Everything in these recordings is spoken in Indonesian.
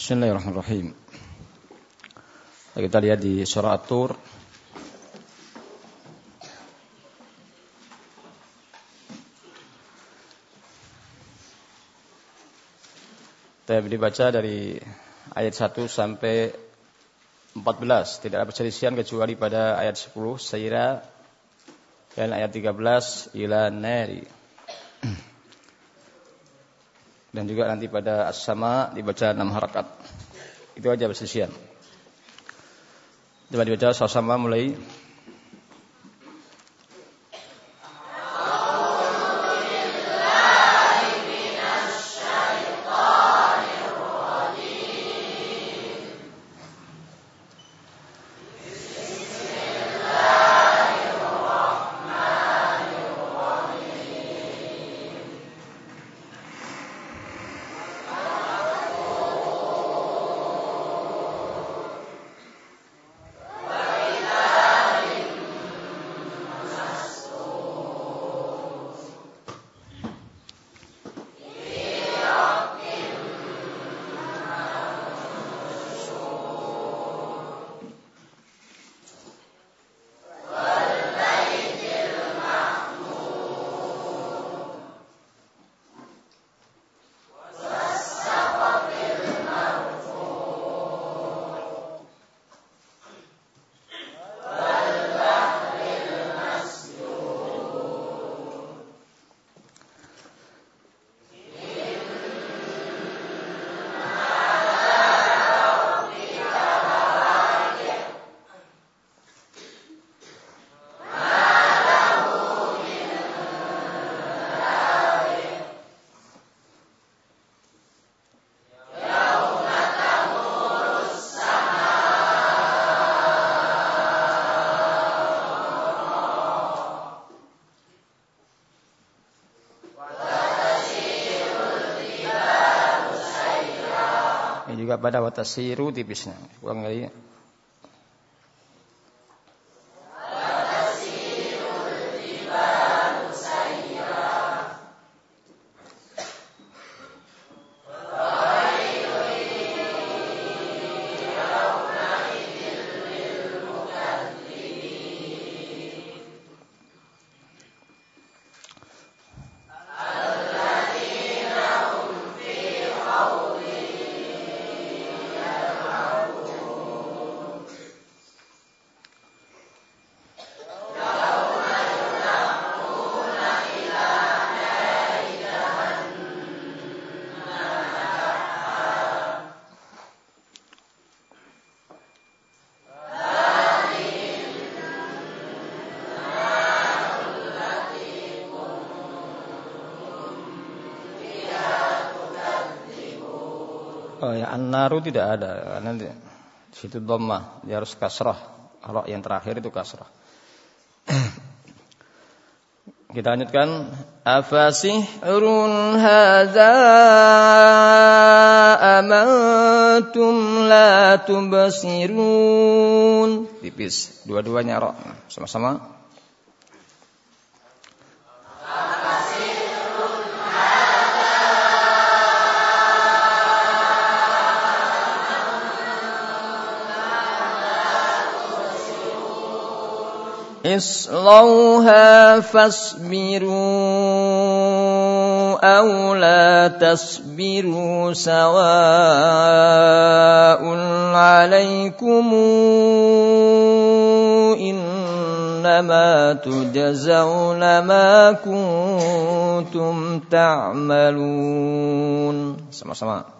Bismillahirrahmanirrahim. Kita lihat di surah At-Tur Kita dibaca dari ayat 1 sampai 14. Tidak ada perselisihan kecuali pada ayat 10. Sayra dan ayat 13. Ila nari. Dan juga nanti pada as-sama dibaca 6 harakat. Itu aja perselisihan. Coba dibaca sama-sama mulai pada watasiru tipisnya. Ulang lagi. Naru tidak ada karena di situ dhammah dia harus kasrah. Kalau yang terakhir itu kasrah. Kita lanjutkan. Afasihrun hadza amantum la tubsirun. Tipis. Dua-duanya ra sama-sama اصلوها فاصبروا أو لا تصبروا سواء عليكم إنما تجزون ما كنتم تعملون. Sama-sama.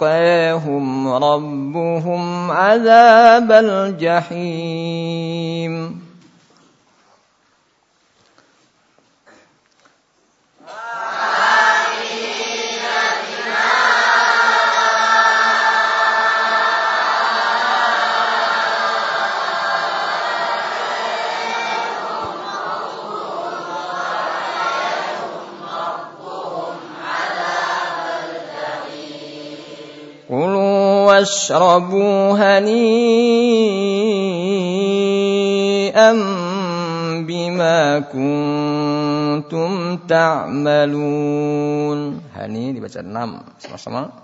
ووقاهم ربهم عذاب الجحيم. واشربوا هنيئا بما كنتم تعملون. hani dibaca 6 sama-sama.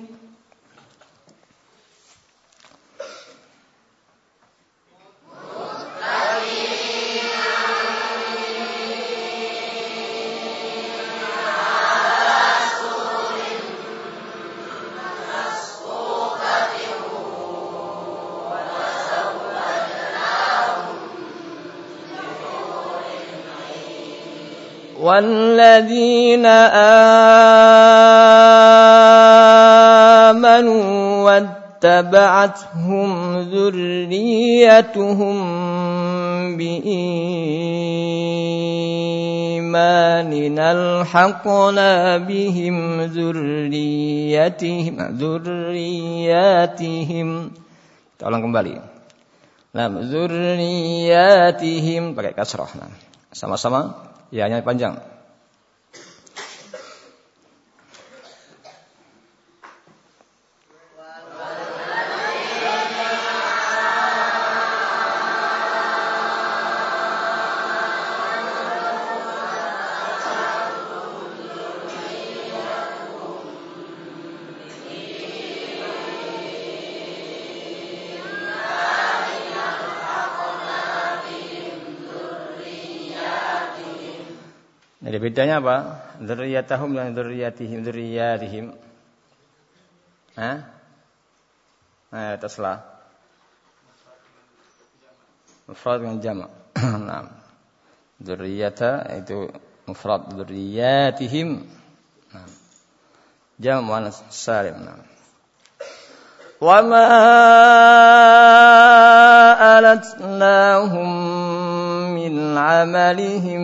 والذين آمنوا واتبعتهم ذريتهم بإيمان ألحقنا بهم ذريتهم ذرياتهم Tolong kembali. Nah, zurriyatihim pakai kasrah. Nah, sama-sama Ya, yang panjang. Bedanya apa? Dzurriyyatahum dan dzurriyyatihim, dzurriyyatihim. Hah? Nah, ataslah. Mufrad dengan jama'. nah. Dzurriyyata itu mufrad dzurriyyatihim. Nah. Jama' muannas salim. Nah. Wa ma alatnahum min amalihim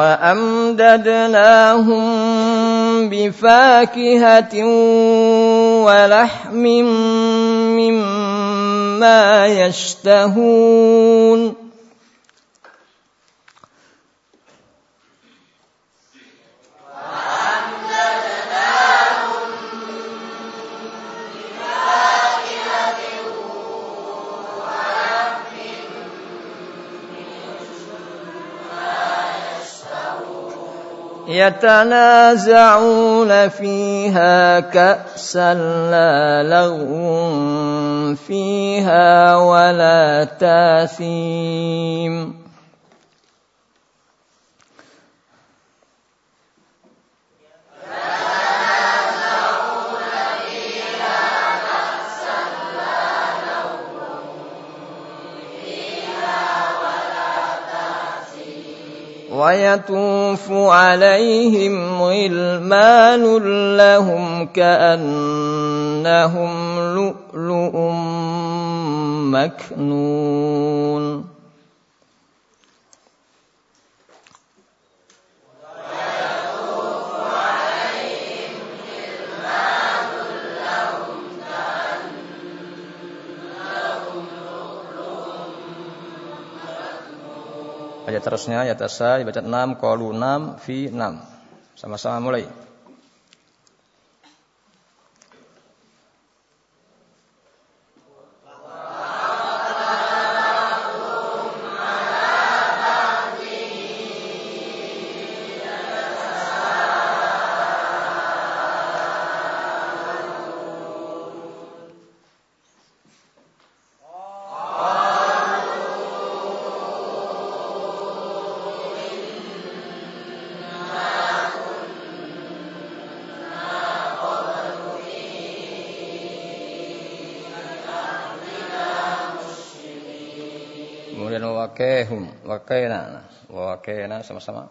وأمددناهم بفاكهة ولحم مما يشتهون يتنازعون فيها كأسا لا لغو فيها ولا تاثيم. ويطوف عليهم غلمان لهم كأنهم لؤلؤ مكنون Ayat terusnya ayat asa dibaca 6 qalu 6 fi 6. Sama-sama mulai. Wakehum. Wakena. Wakena sama-sama.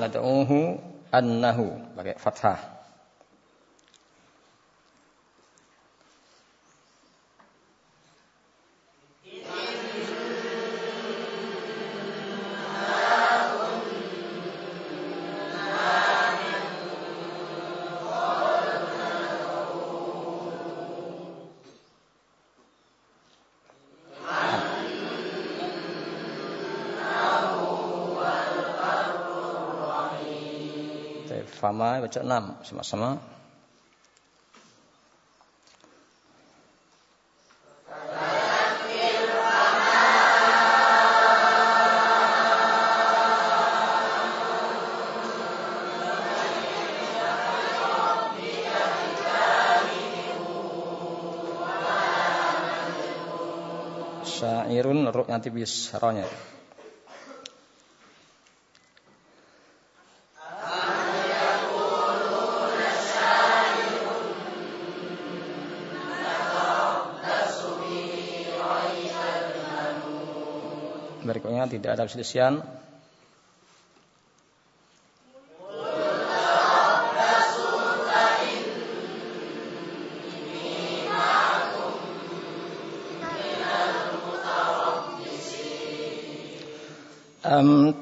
Nad'uhu annahu. Pakai fathah Fama baca enam sama-sama. Syairun ruk nanti bis ronya. Berikutnya tidak ada perselisihan.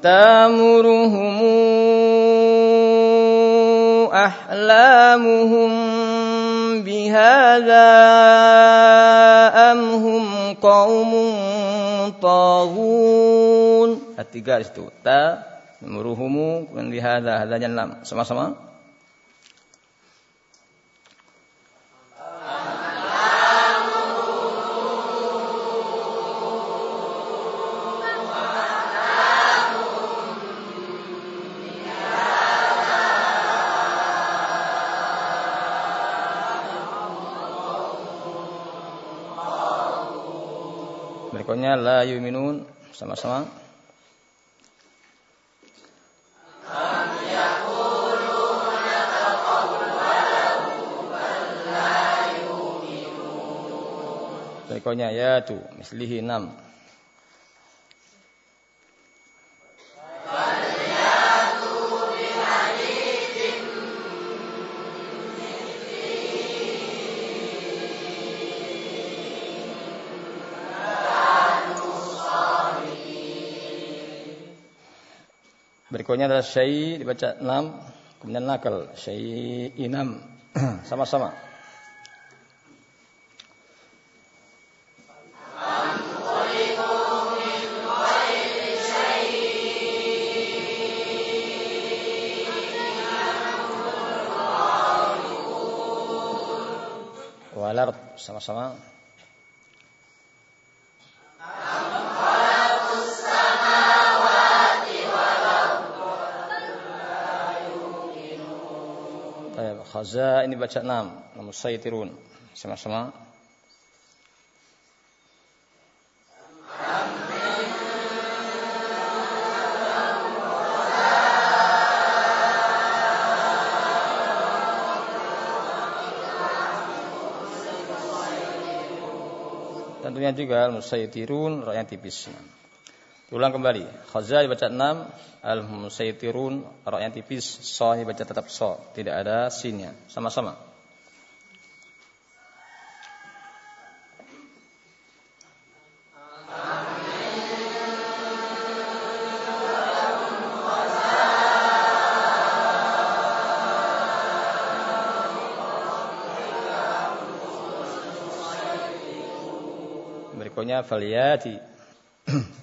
Tamuruhum ahlamuhum bihadza am hum qaumun taghun. Tiga di situ. Ta, muruhumu, kemudian lihada, hadanya enam. Sama-sama. Berikutnya la yuminun sama-sama. Berikutnya ya tu mislihi enam. Berikutnya adalah syai dibaca enam, kemudian nakal syai enam sama-sama. Walard sama-sama. Al-Khaza ini baca enam. Al-Musaytirun. Sama-sama. Tentunya juga Al-Musaytirun rakyat tipisnya. Ulang kembali. Khazal dibaca 6, al-musaytirun yang tipis, so dibaca tetap so, tidak ada sinnya. Sama-sama. Berikutnya faliyati.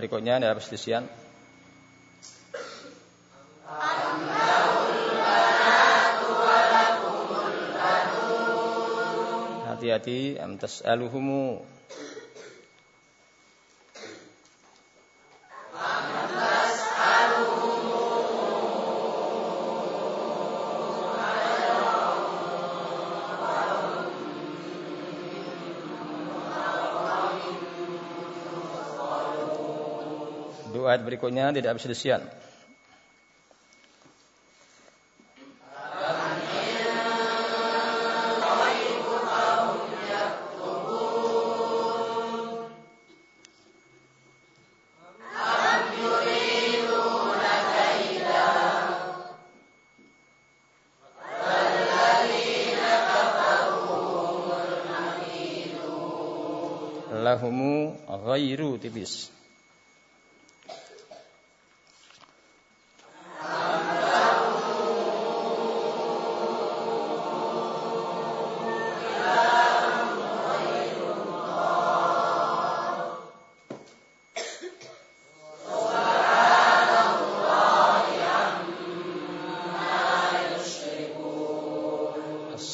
Berikutnya ada perselisihan. hati-hati am tas'aluhumu berikutnya tidak bisa disian.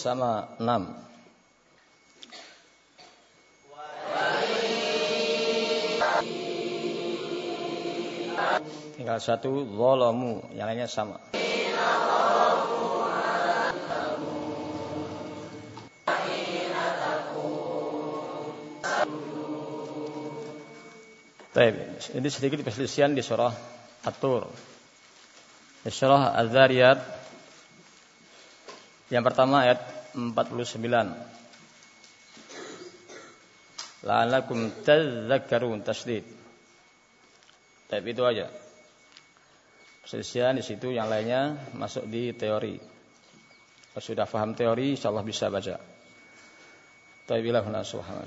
Sama enam. Tinggal satu zalamu, yang lainnya sama. Baik, ini sedikit perselisihan di surah At-Tur. Di surah Az-Zariyat yang pertama ayat 49. La'alakum tadzakkarun tasdid. Tapi itu aja. Perselisihan di situ yang lainnya masuk di teori. Kalau sudah paham teori, insyaallah bisa baca. Taibilah subhanahu